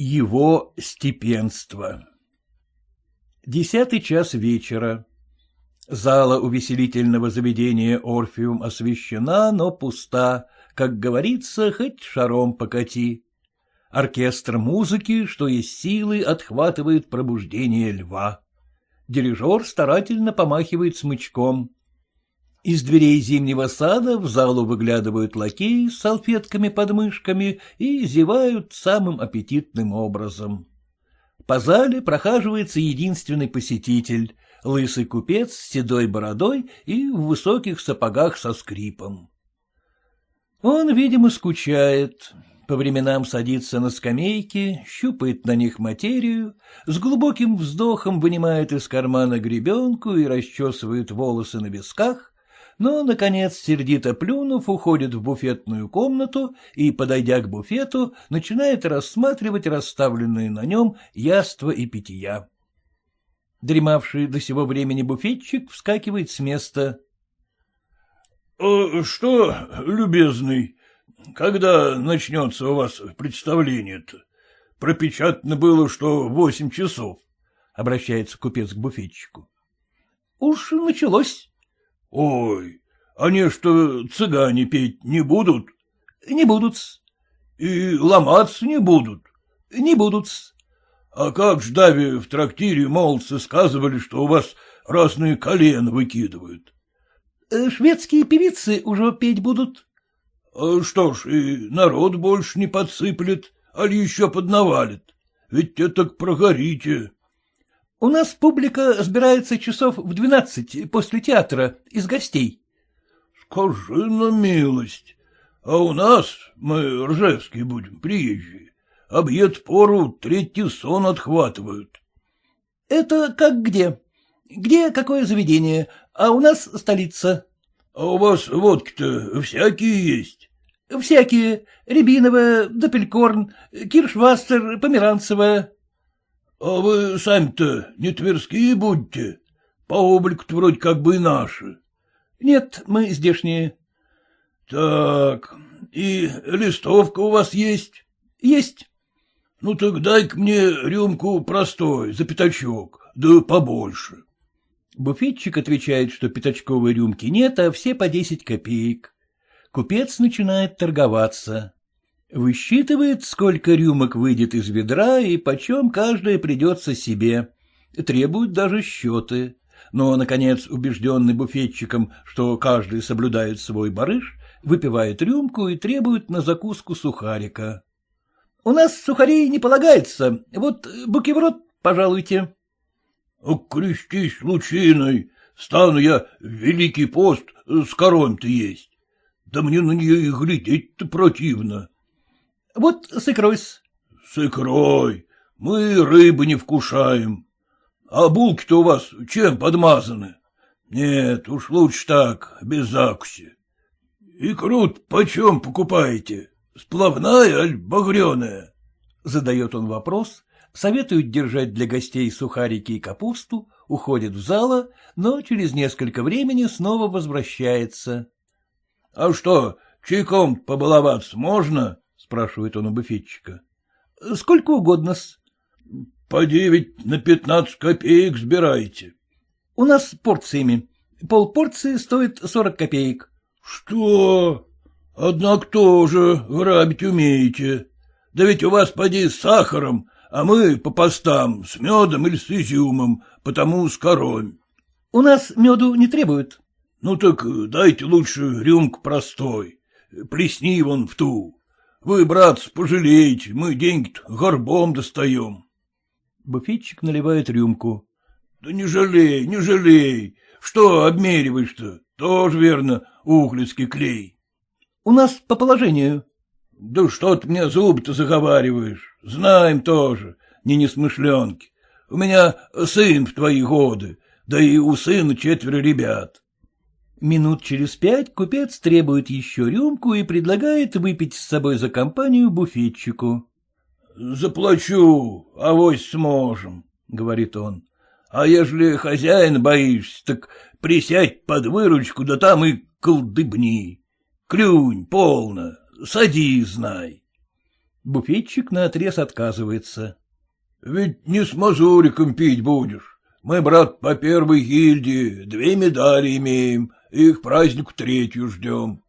Его степенство Десятый час вечера. Зала увеселительного заведения «Орфеум» освещена, но пуста, как говорится, хоть шаром покати. Оркестр музыки, что есть силы, отхватывает пробуждение льва. Дирижер старательно помахивает смычком. Из дверей зимнего сада в залу выглядывают лакеи с салфетками под мышками и зевают самым аппетитным образом. По зале прохаживается единственный посетитель — лысый купец с седой бородой и в высоких сапогах со скрипом. Он, видимо, скучает, по временам садится на скамейки, щупает на них материю, с глубоким вздохом вынимает из кармана гребенку и расчесывает волосы на висках, но, наконец, сердито плюнув, уходит в буфетную комнату и, подойдя к буфету, начинает рассматривать расставленные на нем яства и питья. Дремавший до сего времени буфетчик вскакивает с места. «Э, — Что, любезный, когда начнется у вас представление-то? Пропечатано было, что восемь часов, — обращается купец к буфетчику. — Уж началось. — Ой, они что, цыгане петь не будут? — Не будут. -с. — И ломаться не будут? — Не будут. -с. А как ж Дави в трактире молодцы сказывали, что у вас разные колена выкидывают? Э, — Шведские певицы уже петь будут. — А что ж, и народ больше не подсыплет, али еще поднавалит. Ведь те так прогорите. — У нас публика сбирается часов в двенадцать после театра из гостей. — Скажи на милость. А у нас, мы ржевские будем, приезжие, объед пору третий сон отхватывают. — Это как где? Где какое заведение, а у нас столица. — А у вас водки-то всякие есть? — Всякие. Рябиновая, Допелькорн, Киршвастер, Померанцевая. — А вы сами-то не тверские будете? По облику-то вроде как бы и наши. — Нет, мы здешние. — Так, и листовка у вас есть? — Есть. — Ну так дай-ка мне рюмку простой, за пятачок, да побольше. Буфетчик отвечает, что пятачковой рюмки нет, а все по десять копеек. Купец начинает торговаться. Высчитывает, сколько рюмок выйдет из ведра и почем каждая придется себе. Требует даже счеты. Но, наконец, убежденный буфетчиком, что каждый соблюдает свой барыш, выпивает рюмку и требует на закуску сухарика. — У нас сухарей не полагается. Вот букеврот, пожалуйте. — Крестись лучиной, стану я Великий пост с коронь-то есть. Да мне на нее и глядеть-то противно. — Вот с икрой-с. — С икрой. Мы рыбы не вкушаем. А булки-то у вас чем подмазаны? Нет, уж лучше так, без закуси. Икру почем покупаете? Сплавная, аль багреная? Задает он вопрос, советует держать для гостей сухарики и капусту, уходит в зала, но через несколько времени снова возвращается. — А что, чайком побаловаться можно? — спрашивает он у буфетчика. — Сколько угодно-с. — По девять на пятнадцать копеек сбираете. — У нас порциями. Полпорции стоит сорок копеек. — Что? Однако тоже грабить умеете. Да ведь у вас поди с сахаром, а мы по постам с медом или с изюмом, потому с коромь. — У нас меду не требуют. — Ну так дайте лучше рюмку простой. Плесни вон в ту. Вы, братцы, пожалеете, мы деньги-то горбом достаем. Буфетчик наливает рюмку. — Да не жалей, не жалей. Что обмериваешь-то? Тоже верно, ухлицкий клей. — У нас по положению. — Да что ты мне зубы-то заговариваешь? Знаем тоже, не несмышленки. У меня сын в твои годы, да и у сына четверо ребят. Минут через пять купец требует еще рюмку и предлагает выпить с собой за компанию буфетчику. — Заплачу, авось сможем, — говорит он. — А ежели хозяин боишься, так присядь под выручку, да там и колдыбни. Клюнь, полно, сади, знай. Буфетчик наотрез отказывается. — Ведь не с мазуриком пить будешь. Мы, брат, по первой гильдии две медали имеем, их праздник третью ждем.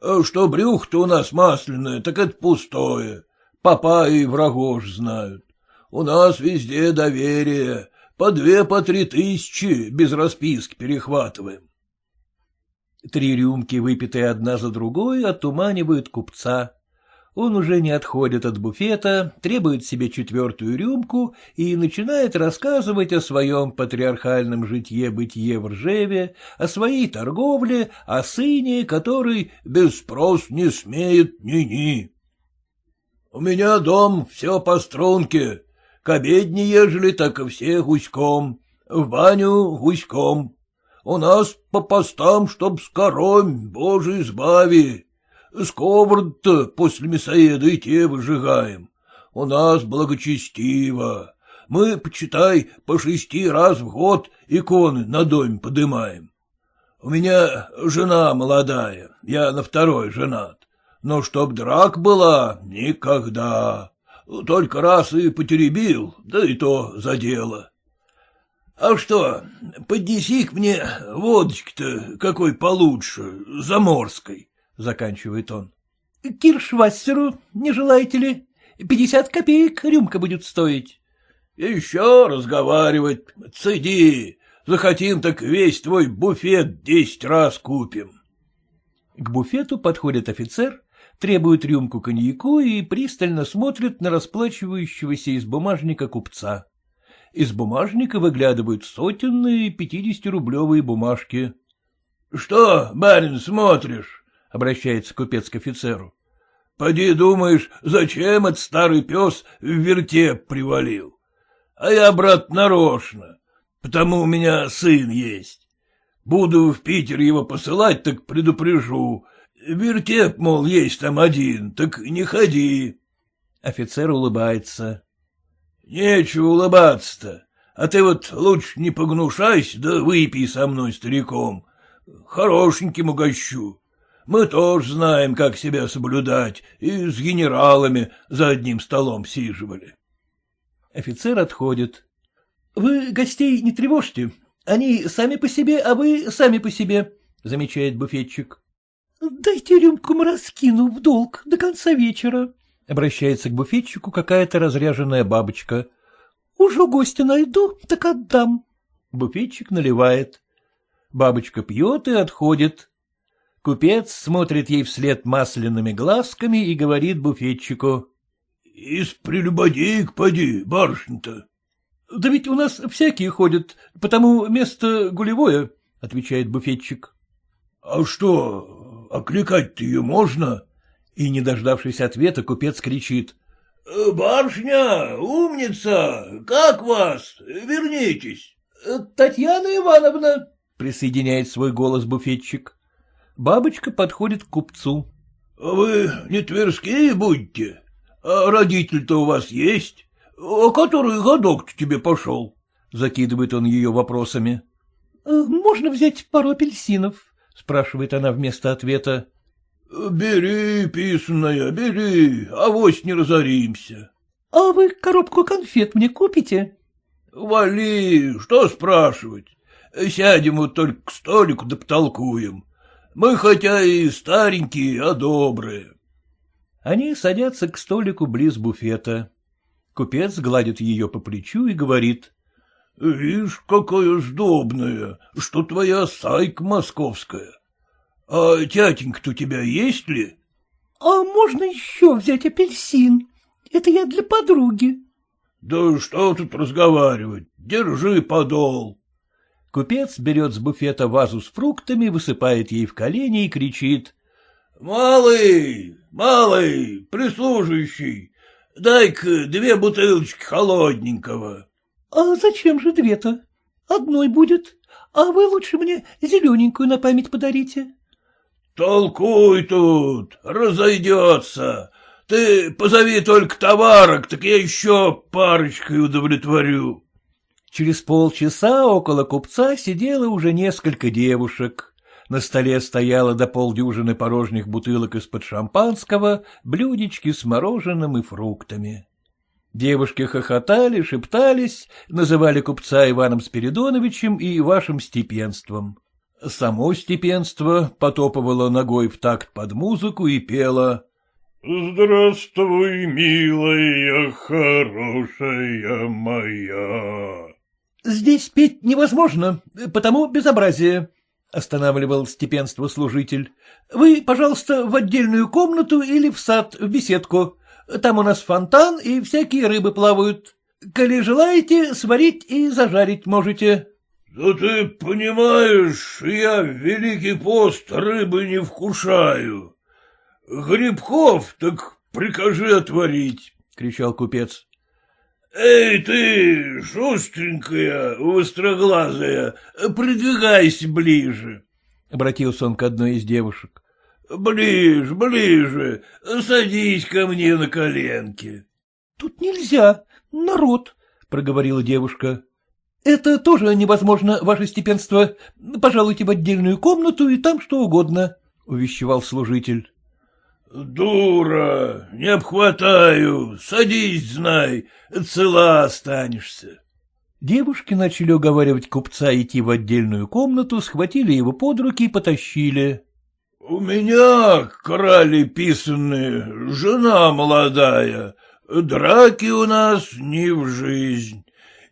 А что брюхо-то у нас масляное, так это пустое. Папа и врагож знают. У нас везде доверие, по две, по три тысячи без расписки перехватываем. Три рюмки, выпитые одна за другой, отуманивают купца. Он уже не отходит от буфета, требует себе четвертую рюмку и начинает рассказывать о своем патриархальном житье-бытие в Ржеве, о своей торговле, о сыне, который без спрос не смеет ни-ни. — У меня дом все по струнке, к обедне ежели, так и все гуськом, в баню гуськом. У нас по постам, чтоб скоромь, боже избави. Сковороду-то после мясоеда и те выжигаем. У нас благочестиво. Мы, почитай, по шести раз в год иконы на доме подымаем. У меня жена молодая, я на второй женат. Но чтоб драк была, никогда. Только раз и потеребил, да и то за дело. А что, поднеси к мне водочки-то какой получше, заморской. — заканчивает он. — Киршвассеру не желаете ли? Пятьдесят копеек рюмка будет стоить. — Еще разговаривать, цеди. Захотим, так весь твой буфет десять раз купим. К буфету подходит офицер, требует рюмку коньяку и пристально смотрит на расплачивающегося из бумажника купца. Из бумажника выглядывают сотенные пятидесятирублевые бумажки. — Что, барин, смотришь? — обращается купец к офицеру. — Поди думаешь, зачем этот старый пес в вертеп привалил? А я, брат, нарочно, потому у меня сын есть. Буду в Питер его посылать, так предупрежу. Вертеп, мол, есть там один, так не ходи. Офицер улыбается. — Нечего улыбаться-то, а ты вот лучше не погнушайся, да выпей со мной стариком. Хорошеньким угощу. Мы тоже знаем, как себя соблюдать, и с генералами за одним столом сиживали. Офицер отходит. — Вы гостей не тревожьте. Они сами по себе, а вы сами по себе, — замечает буфетчик. — Дайте рюмку мороскину в долг до конца вечера, — обращается к буфетчику какая-то разряженная бабочка. — Уже гостя найду, так отдам. Буфетчик наливает. Бабочка пьет и отходит. Купец смотрит ей вслед масляными глазками и говорит буфетчику. — Из прелюбодеек поди, барышня-то. — Да ведь у нас всякие ходят, потому место гулевое, — отвечает буфетчик. — А что, окликать-то ее можно? И, не дождавшись ответа, купец кричит. «Э, — Барышня, умница, как вас? Вернитесь. — Татьяна Ивановна, — присоединяет свой голос буфетчик. Бабочка подходит к купцу. — Вы не тверские будете? А родитель-то у вас есть? А который годок-то тебе пошел? — закидывает он ее вопросами. — Можно взять пару апельсинов? — спрашивает она вместо ответа. — Бери, писаная, бери, авось не разоримся. — А вы коробку конфет мне купите? — Вали, что спрашивать? Сядем вот только к столику да потолкуем. Мы хотя и старенькие, а добрые. Они садятся к столику близ буфета. Купец гладит ее по плечу и говорит. — Вишь, какая сдобная, что твоя сайка московская. А тятенька-то у тебя есть ли? — А можно еще взять апельсин? Это я для подруги. — Да что тут разговаривать, держи подол. Купец берет с буфета вазу с фруктами, высыпает ей в колени и кричит. — Малый, малый, прислуживающий, дай-ка две бутылочки холодненького. — А зачем же две-то? Одной будет, а вы лучше мне зелененькую на память подарите. — Толкуй тут, разойдется. Ты позови только товарок, так я еще парочкой удовлетворю. Через полчаса около купца сидело уже несколько девушек. На столе стояло до полдюжины порожних бутылок из-под шампанского, блюдечки с мороженым и фруктами. Девушки хохотали, шептались, называли купца Иваном Спиридоновичем и вашим степенством. Само степенство потопывало ногой в такт под музыку и пело «Здравствуй, милая, хорошая моя». «Здесь петь невозможно, потому безобразие», — останавливал степенство служитель. — Вы, пожалуйста, в отдельную комнату или в сад, в беседку. Там у нас фонтан и всякие рыбы плавают. Коли желаете, сварить и зажарить можете. — Да ты понимаешь, я в Великий пост рыбы не вкушаю. Грибков так прикажи отварить, — кричал купец. — Эй, ты, шустренькая, востроглазая, придвигайся ближе, — обратился он к одной из девушек. — Ближе, ближе, садись ко мне на коленки. — Тут нельзя, народ, — проговорила девушка. — Это тоже невозможно, ваше степенство. Пожалуйте в отдельную комнату и там что угодно, — увещевал служитель. Дура, не обхватаю, садись, знай, цела останешься. Девушки начали уговаривать купца идти в отдельную комнату, схватили его под руки и потащили. — У меня, крали писанные, жена молодая, драки у нас не в жизнь,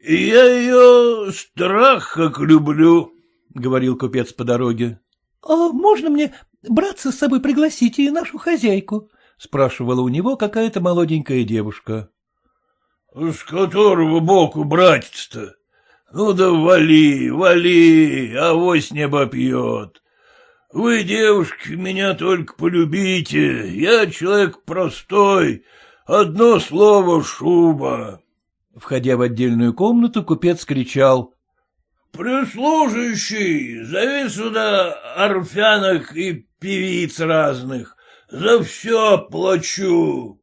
и я ее страх как люблю, — говорил купец по дороге. — А можно мне Братца с собой пригласите и нашу хозяйку, — спрашивала у него какая-то молоденькая девушка. — С которого боку братец-то? Ну да вали, вали, авось не обопьет. Вы, девушки, меня только полюбите, я человек простой, одно слово — шуба. Входя в отдельную комнату, купец кричал. — Прислуживающий, зови сюда орфянок и певиц разных. За все плачу.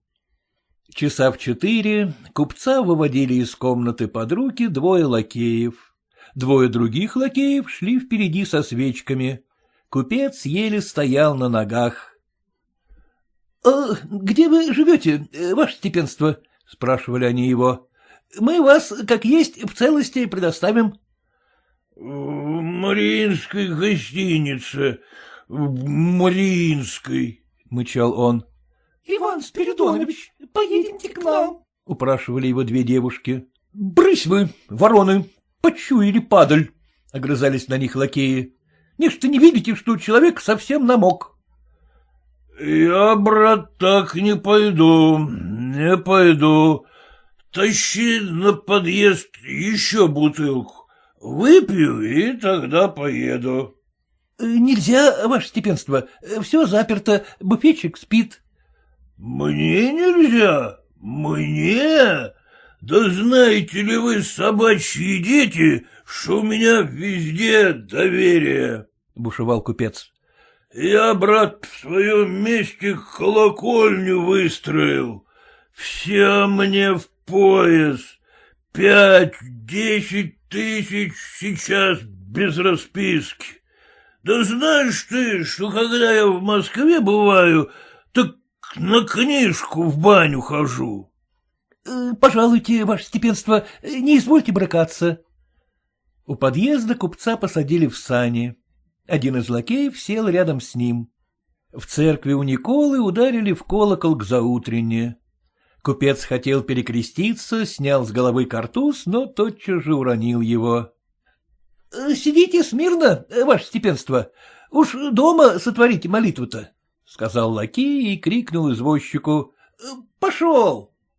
Часа в четыре купца выводили из комнаты под руки двое лакеев. Двое других лакеев шли впереди со свечками. Купец еле стоял на ногах. — А где вы живете, ваше степенство? — спрашивали они его. — Мы вас, как есть, в целости предоставим. — В Мариинской гостинице, Мариинской, — мычал он. — Иван Спиридонович, поедемте к нам, — упрашивали его две девушки. — Брысь вы, вороны, почуяли падаль, — огрызались на них лакеи. — Нечто не видите, что человек совсем намок. — Я, брат, так не пойду, не пойду. Тащи на подъезд еще бутылку. Выпью и тогда поеду. Нельзя, ваше степенство, все заперто, буфетчик спит. — Мне нельзя? Мне? Да знаете ли вы, собачьи дети, что у меня везде доверие? — бушевал купец. — Я, брат, в своем месте колокольню выстроил. Все мне в пояс. Пять-десять тысяч сейчас без расписки. Да знаешь ты, что когда я в Москве бываю, так на книжку в баню хожу. Э, — Пожалуйте, ваше степенство, не извольте бракаться. У подъезда купца посадили в сани. Один из лакеев сел рядом с ним. В церкви у Николы ударили в колокол к заутренне. Купец хотел перекреститься, снял с головы картуз, но тотчас же уронил его. — Сидите смирно, ваше степенство. Уж дома сотворите молитву-то, — сказал лакей и крикнул извозчику. — Пошел!